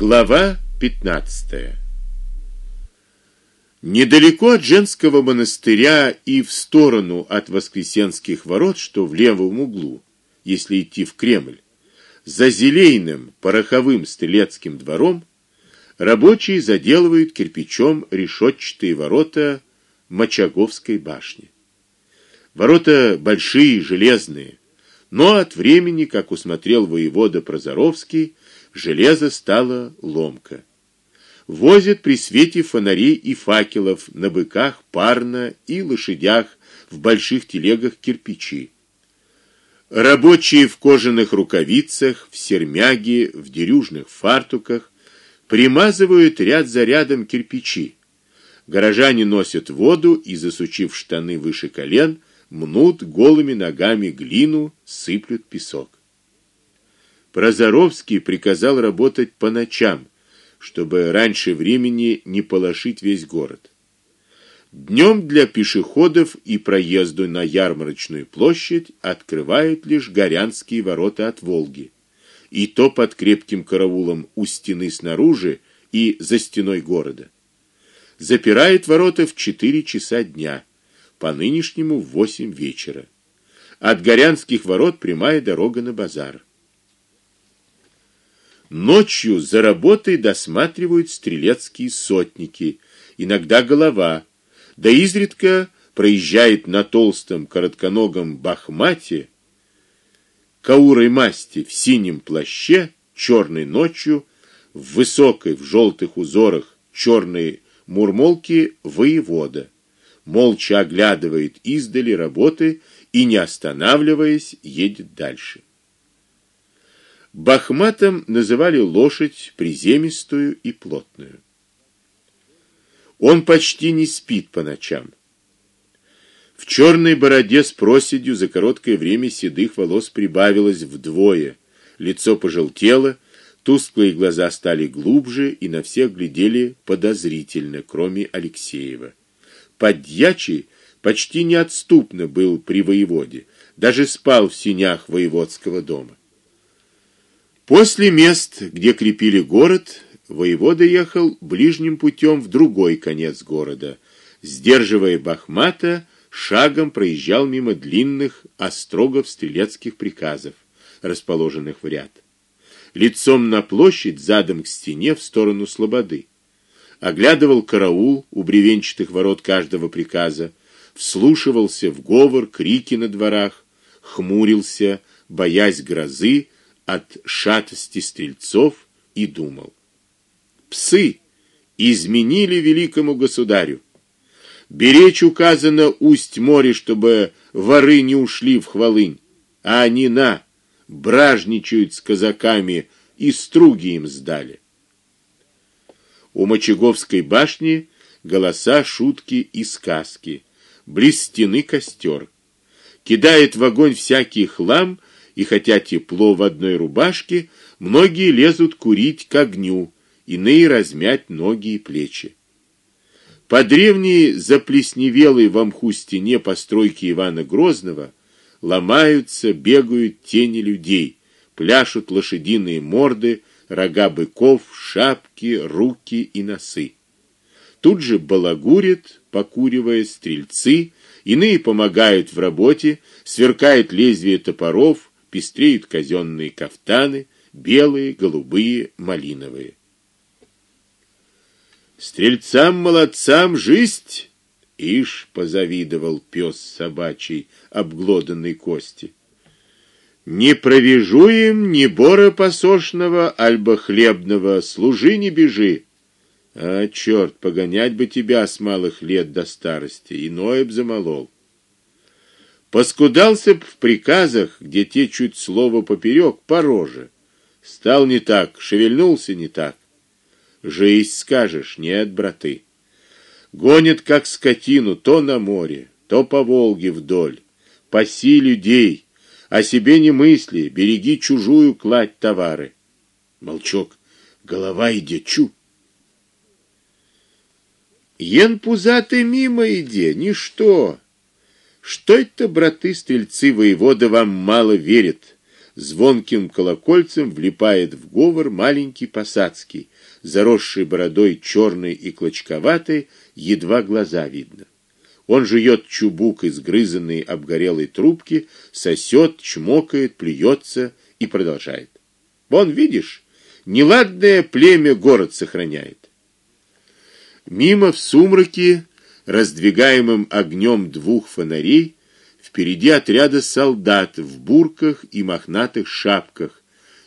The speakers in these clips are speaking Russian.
Глава 15. Недалеко от женского монастыря и в сторону от Воскресенских ворот, что в левом углу, если идти в Кремль, за зелейным пороховым стрелецким двором рабочие заделывают кирпичом решетчатые ворота Мочаговской башни. Ворота большие, железные, но от времени, как усмотрел воевода Прозоровский, железо стало ломко. Возят при свете фонарей и факелов на быках парно и лошадях в больших телегах кирпичи. Рабочие в кожаных рукавицах, в сермяге, в дерюжных фартуках примазывают ряд за рядом кирпичи. Горожане носят воду и засучив штаны выше колен, мнут голыми ногами глину, сыплют песок. Прозоровский приказал работать по ночам, чтобы раньше времени не полошить весь город. Днем для пешеходов и проезду на ярмарочную площадь открывают лишь Горянские ворота от Волги, и то под крепким караулом у стены снаружи и за стеной города. Запирает ворота в 4 часа дня, по нынешнему в 8 вечера. От Горянских ворот прямая дорога на базар. Ночью за работой досматривают стрелецкие сотники, иногда голова, да изредка проезжает на толстом коротконогом бахмате каурой масти в синем плаще, черной ночью, в высокой в желтых узорах черной мурмолки воевода. Молча оглядывает издали работы и не останавливаясь едет дальше. Бахматом называли лошадь приземистую и плотную. Он почти не спит по ночам. В черной бороде с проседью за короткое время седых волос прибавилось вдвое. Лицо пожелтело, тусклые глаза стали глубже и на всех глядели подозрительно, кроме Алексеева. Подьячий почти неотступно был при воеводе, даже спал в синях воеводского дома. После мест, где крепили город, воевода ехал ближним путем в другой конец города. Сдерживая Бахмата, шагом проезжал мимо длинных острогов стрелецких приказов, расположенных в ряд. Лицом на площадь, задом к стене в сторону слободы. Оглядывал караул у бревенчатых ворот каждого приказа, вслушивался в говор, крики на дворах, хмурился, боясь грозы, от шатости стрельцов и думал: псы изменили великому государю. Беречь указано усть море, чтобы воры не ушли в Хвалынь, а они на бражничают с казаками и струги им сдали. У Мочеговской башни голоса, шутки и сказки. Близ стены костер. Кидает в огонь всякий хлам и хотя тепло в одной рубашке, многие лезут курить к огню, иные размять ноги и плечи. По древней заплесневелой в мху стене постройки Ивана Грозного ломаются, бегают тени людей, пляшут лошадиные морды, рога быков, шапки, руки и носы. Тут же балагурят, покуривая стрельцы, иные помогают в работе, сверкает лезвие топоров, пестреют казенные кафтаны, белые, голубые, малиновые. Стрельцам молодцам жизнь, ишь позавидовал пес собачий, обглоданной кости. Не провижу им ни бора посошного, альба хлебного, служи не бежи. А черт, погонять бы тебя с малых лет до старости, иное б замолол. Поскудался б в приказах, где те чуть слово поперек по роже. Стал не так, шевельнулся не так. Жизнь скажешь, нет, браты. Гонит как скотину то на море, то по Волге вдоль. Паси людей, о себе не мысли, береги чужую кладь товары. Молчок, голова иди чу. Ен пузатый мимо иди, ничто. Что это, браты стрельцы воевода вам мало верит? звонким колокольцем влипает в говор маленький посадский, заросший бородой черной и клочковатой, едва глаза видно. Он жует чубук из грызанной обгорелой трубки, сосет, чмокает, плюется и продолжает. Вон, видишь, неладное племя город сохраняет. Мимо в сумраке, раздвигаемым огнем двух фонарей, впереди отряда солдат в бурках и мохнатых шапках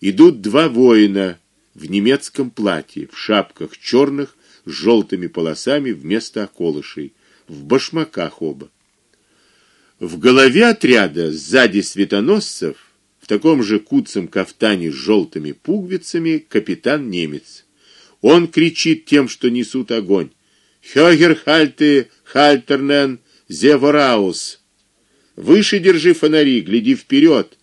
идут два воина в немецком платье, в шапках черных с желтыми полосами вместо околышей в башмаках оба. В голове отряда сзади светоносцев в таком же куцом кафтане с желтыми пуговицами капитан немец. Он кричит тем, что несут огонь: "Хёгер хальте, хальтернен, зевораус!" Выше держи фонари, гляди вперед.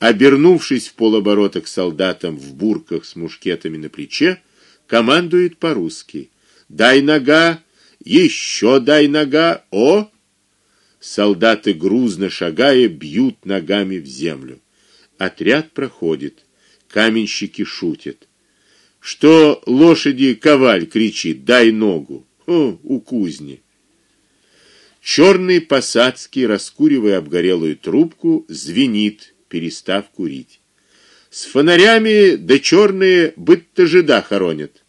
Обернувшись в полоборота к солдатам в бурках с мушкетами на плече, командует по-русски: "Дай нога, еще дай нога, о!" Солдаты грузно шагая бьют ногами в землю. Отряд проходит. Каменщики шутят. Что лошади коваль кричит: "Дай ногу!" О, у кузни. Черный посадский, раскуривая обгорелую трубку, звенит, перестав курить. С фонарями да черные быть-то жида хоронят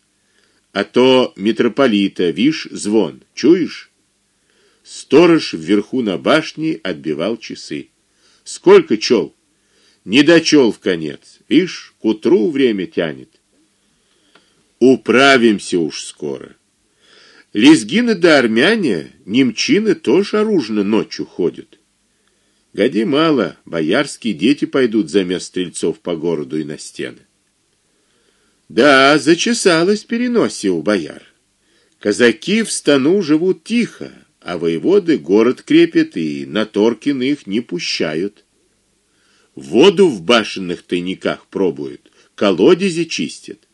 а то митрополита, вишь, звон, чуешь? Сторож вверху на башне отбивал часы. Сколько чёл? Не дочёл в конец. Вишь, к утру время тянет. Управимся уж скоро. Лезгины да армяне, немчины тоже оружно ночью ходят. Годи мало, боярские дети пойдут за мест стрельцов по городу и на стены. Да, зачесалось переносе у бояр. Казаки в стану живут тихо, а воеводы город крепят и на Торкин их не пущают. Воду в башенных тайниках пробуют, колодези чистят.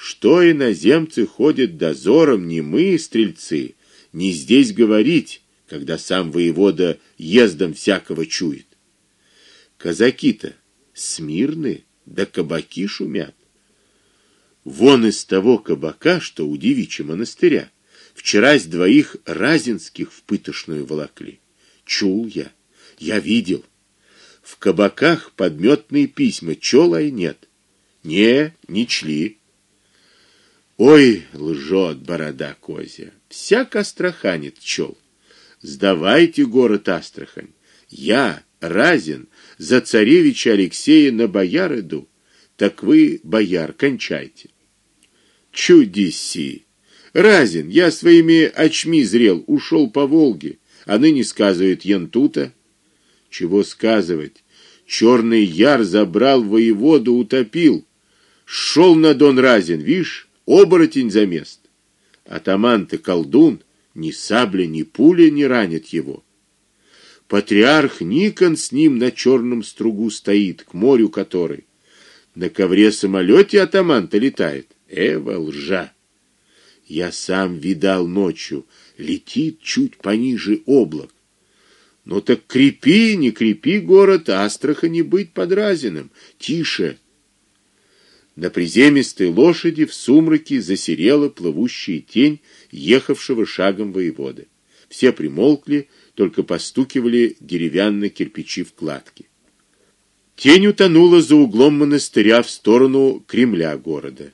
Что иноземцы ходят дозором, не мы, стрельцы, не здесь говорить, когда сам воевода ездом всякого чует. Казаки-то смирны, да кабаки шумят. Вон из того кабака, что у девичьего монастыря, вчера с двоих разинских в пытошную волокли. Чул я, я видел. В кабаках подметные письма чел, а нет. Не, не чли. Ой, лжет борода козья. Всяк астраханит чел. Сдавайте город Астрахань. Я, Разин, за царевича Алексея на бояр иду. Так вы, бояр, кончайте. Чудеси. Разин, я своими очми зрел, ушел по Волге, а ныне сказывает Янтута. Чего сказывать? Черный яр забрал воеводу, утопил. Шел на Дон Разин, вишь, оборотень за мест. Атаман-то колдун, ни сабля, ни пуля не ранит его. Патриарх Никон с ним на черном стругу стоит, к морю который. На ковре самолете атаман-то летает. Эва лжа. Я сам видал ночью, летит чуть пониже облак. Ну так крепи, не крепи город Астрахани быть подразенным. Тише. На приземистой лошади в сумраке засерела плывущая тень ехавшего шагом воеводы. Все примолкли, только постукивали деревянные кирпичи в кладке. Тень утонула за углом монастыря в сторону Кремля города.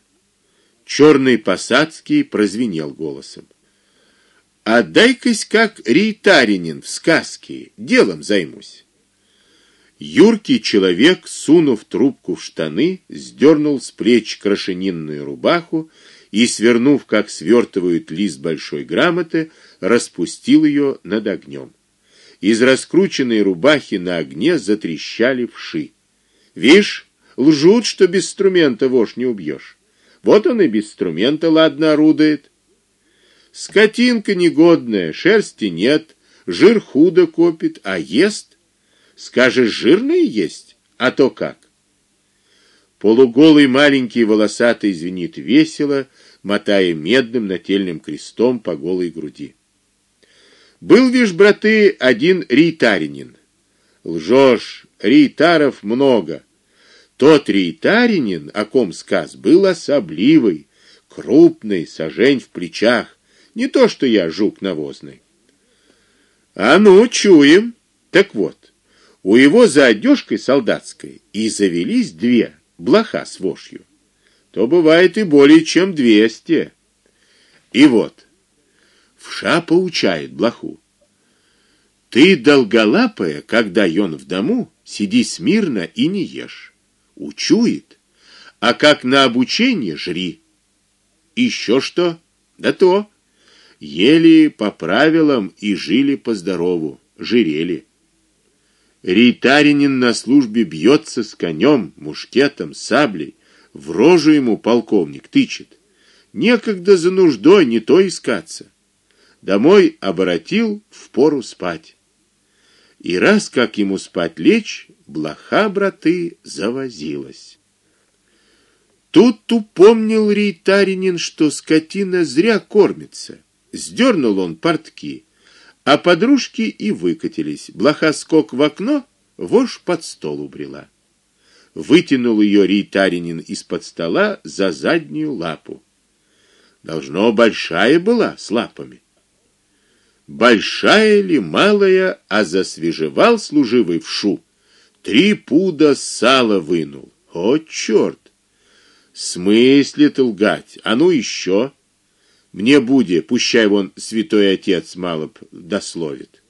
Черный посадский прозвенел голосом. Отдай-кась как рейтаринин в сказке, делом займусь. Юркий человек, сунув трубку в штаны, сдернул с плеч крашенинную рубаху и, свернув, как свертывают лист большой грамоты, распустил ее над огнем. Из раскрученной рубахи на огне затрещали вши. Вишь, лжут, что без инструмента вошь не убьешь. Вот он и без инструмента ладно орудует. Скотинка негодная, шерсти нет, жир худо копит, а ест. Скажешь, жирный есть, а то как? Полуголый маленький волосатый звенит весело, мотая медным нательным крестом по голой груди. Был вишь, браты, один рейтаринин. Лжешь, рейтаров много. Тот рейтаринин, о ком сказ, был особливый, крупный, сажень в плечах, не то что я жук навозный. А ну, чуем. Так вот, у его за одежкой солдатской и завелись две блоха с вошью. То бывает и более чем двести. И вот, вша поучает блоху. Ты долголапая, когда ён в дому, сиди смирно и не ешь. Учует. А как на обучение жри. Еще что? Да то. Ели по правилам и жили по здорову, жирели. Рейтаринин на службе бьется с конем, мушкетом, саблей, в рожу ему полковник тычет. Некогда за нуждой не то искаться. Домой оборотил, в пору спать. И раз как ему спать лечь, блоха браты завозилась. Тут упомнил рейтаринин, что скотина зря кормится. Сдернул он портки, а подружки и выкатились. Блоха скок в окно, вошь под стол убрела. Вытянул ее рейтаринин из-под стола за заднюю лапу. Должно большая была с лапами большая ли, малая, а засвежевал служивый вшу, три пуда сала вынул. О, черт! Смыслит лгать, а ну еще. Мне буде, пущай вон святой отец мало дословит.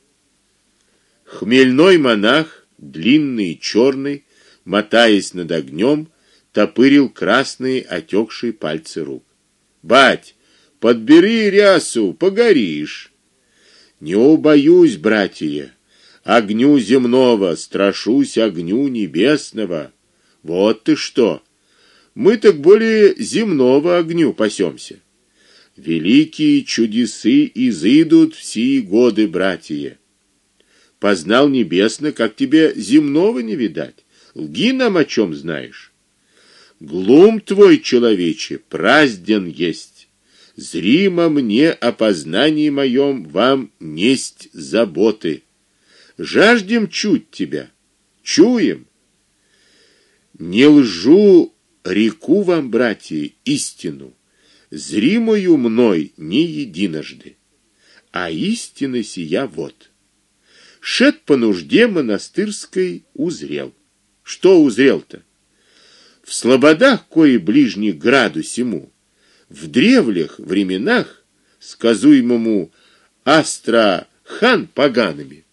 Хмельной монах, длинный и черный, мотаясь над огнем, топырил красные отекшие пальцы рук. Бать, подбери рясу, погоришь. Не убоюсь, братья, огню земного, страшусь огню небесного. Вот ты что. Мы так более земного огню пасемся. Великие чудесы изыдут все годы, братья. Познал небесно, как тебе земного не видать. Лги нам о чем знаешь. Глум твой, человече, празден есть зримо мне о познании моем вам несть заботы. Жаждем чуть тебя, чуем. Не лжу, реку вам, братья, истину, зримую мной не единожды, а истина сия вот. Шед по нужде монастырской узрел. Что узрел-то? В слободах, кои ближний граду сему, в древних временах сказуемому Астра-хан погаными.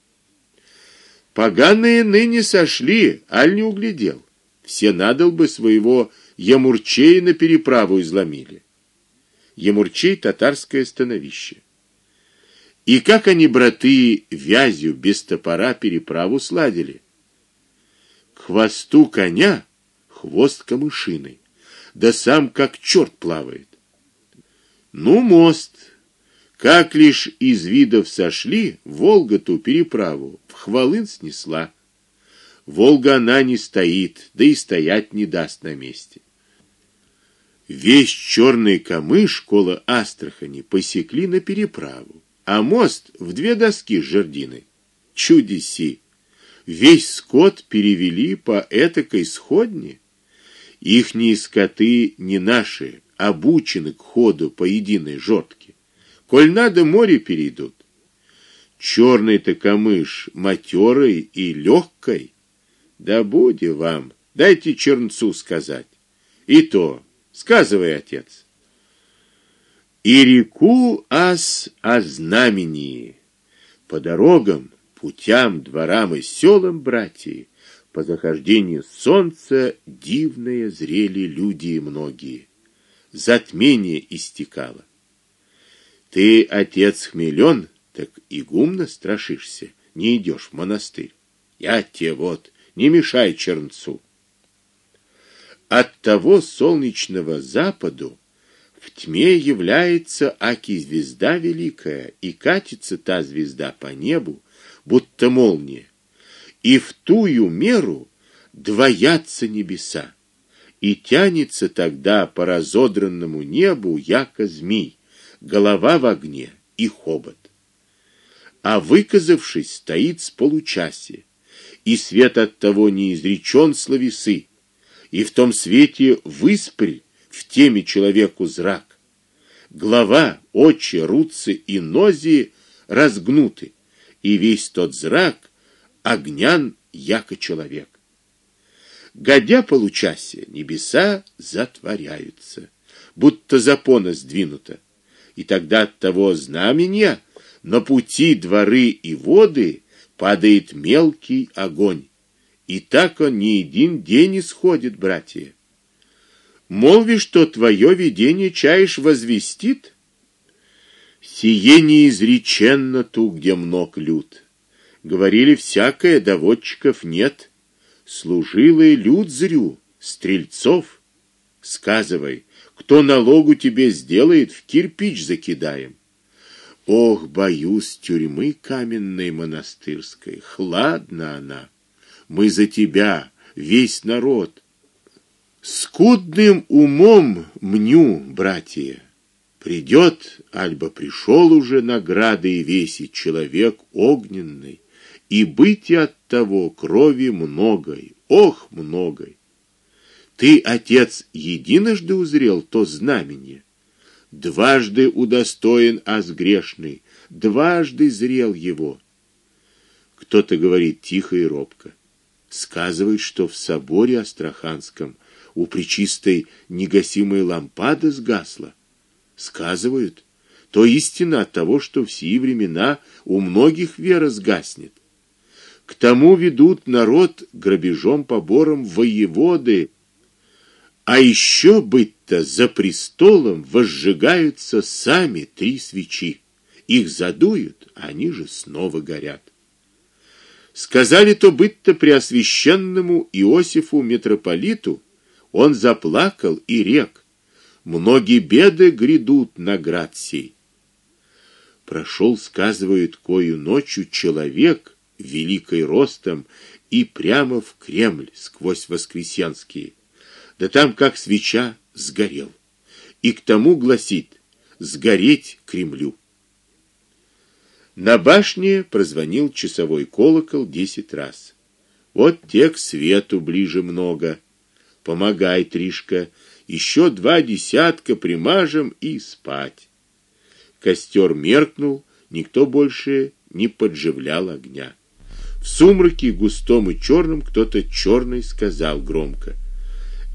Поганые ныне сошли, аль не углядел. Все надал бы своего Ямурчея на переправу изломили. Ямурчей татарское становище. И как они браты вязью без топора переправу сладили. К хвосту коня хвост камышиной, да сам как черт плавает. Ну, мост. Как лишь из видов сошли, Волга ту переправу в Хвалын снесла. Волга она не стоит, да и стоять не даст на месте. Весь черный камыш коло Астрахани посекли на переправу, а мост в две доски с жердиной. Чудеси! Весь скот перевели по этакой сходне. Ихние скоты не наши, обучены к ходу по единой жортке. Коль надо, море перейдут. Черный-то камыш матерый и легкой. Да буди вам, дайте чернцу сказать. И то, сказывай, отец. И реку ас о знамении. По дорогам, путям, дворам и селам, братья, по захождению солнца дивные зрели люди многие затмение истекало. Ты, отец, хмелен, так и гумно страшишься, не идешь в монастырь. Я тебе вот, не мешай чернцу. От того солнечного западу в тьме является аки звезда великая, и катится та звезда по небу, будто молния. И в тую меру двоятся небеса и тянется тогда по разодранному небу яко змей, голова в огне и хобот. А выказавшись, стоит с получасе, и свет от того не изречен словесы, и в том свете выспрь в теме человеку зрак. Глава, очи, руцы и нози разгнуты, и весь тот зрак огнян яко человек. Годя получасе, небеса затворяются, будто запона сдвинута. И тогда от того знамения на пути дворы и воды падает мелкий огонь. И так он не один день исходит, братья. Молви, что твое видение чаешь возвестит? Сие неизреченно ту, где мног люд. Говорили всякое, доводчиков нет. Служилый люд зрю, стрельцов. Сказывай, кто налогу тебе сделает, в кирпич закидаем. Ох, боюсь тюрьмы каменной монастырской, хладна она. Мы за тебя, весь народ. Скудным умом мню, братья. Придет, альбо пришел уже награды и весить человек огненный, и быть от того крови многой, ох, многой. Ты, отец, единожды узрел то знамение, дважды удостоен аз грешный, дважды зрел его. Кто-то говорит тихо и робко. Сказывает, что в соборе Астраханском у пречистой негасимая лампада сгасла. Сказывают, то истина от того, что в сии времена у многих вера сгаснет. К тому ведут народ грабежом побором воеводы, а еще быть-то за престолом возжигаются сами три свечи. Их задуют, а они же снова горят. Сказали то быть-то преосвященному Иосифу митрополиту, он заплакал и рек: многие беды грядут на град сей. Прошел, сказывают, кою ночью человек великой ростом и прямо в Кремль сквозь Воскресенские. Да там как свеча сгорел. И к тому гласит: сгореть Кремлю. На башне прозвонил часовой колокол десять раз. Вот те к свету ближе много. Помогай, Тришка, еще два десятка примажем и спать. Костер меркнул, никто больше не подживлял огня. В сумраке густом и черном кто-то черный сказал громко: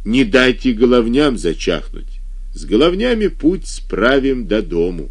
"Не дайте головням зачахнуть. С головнями путь справим до дому".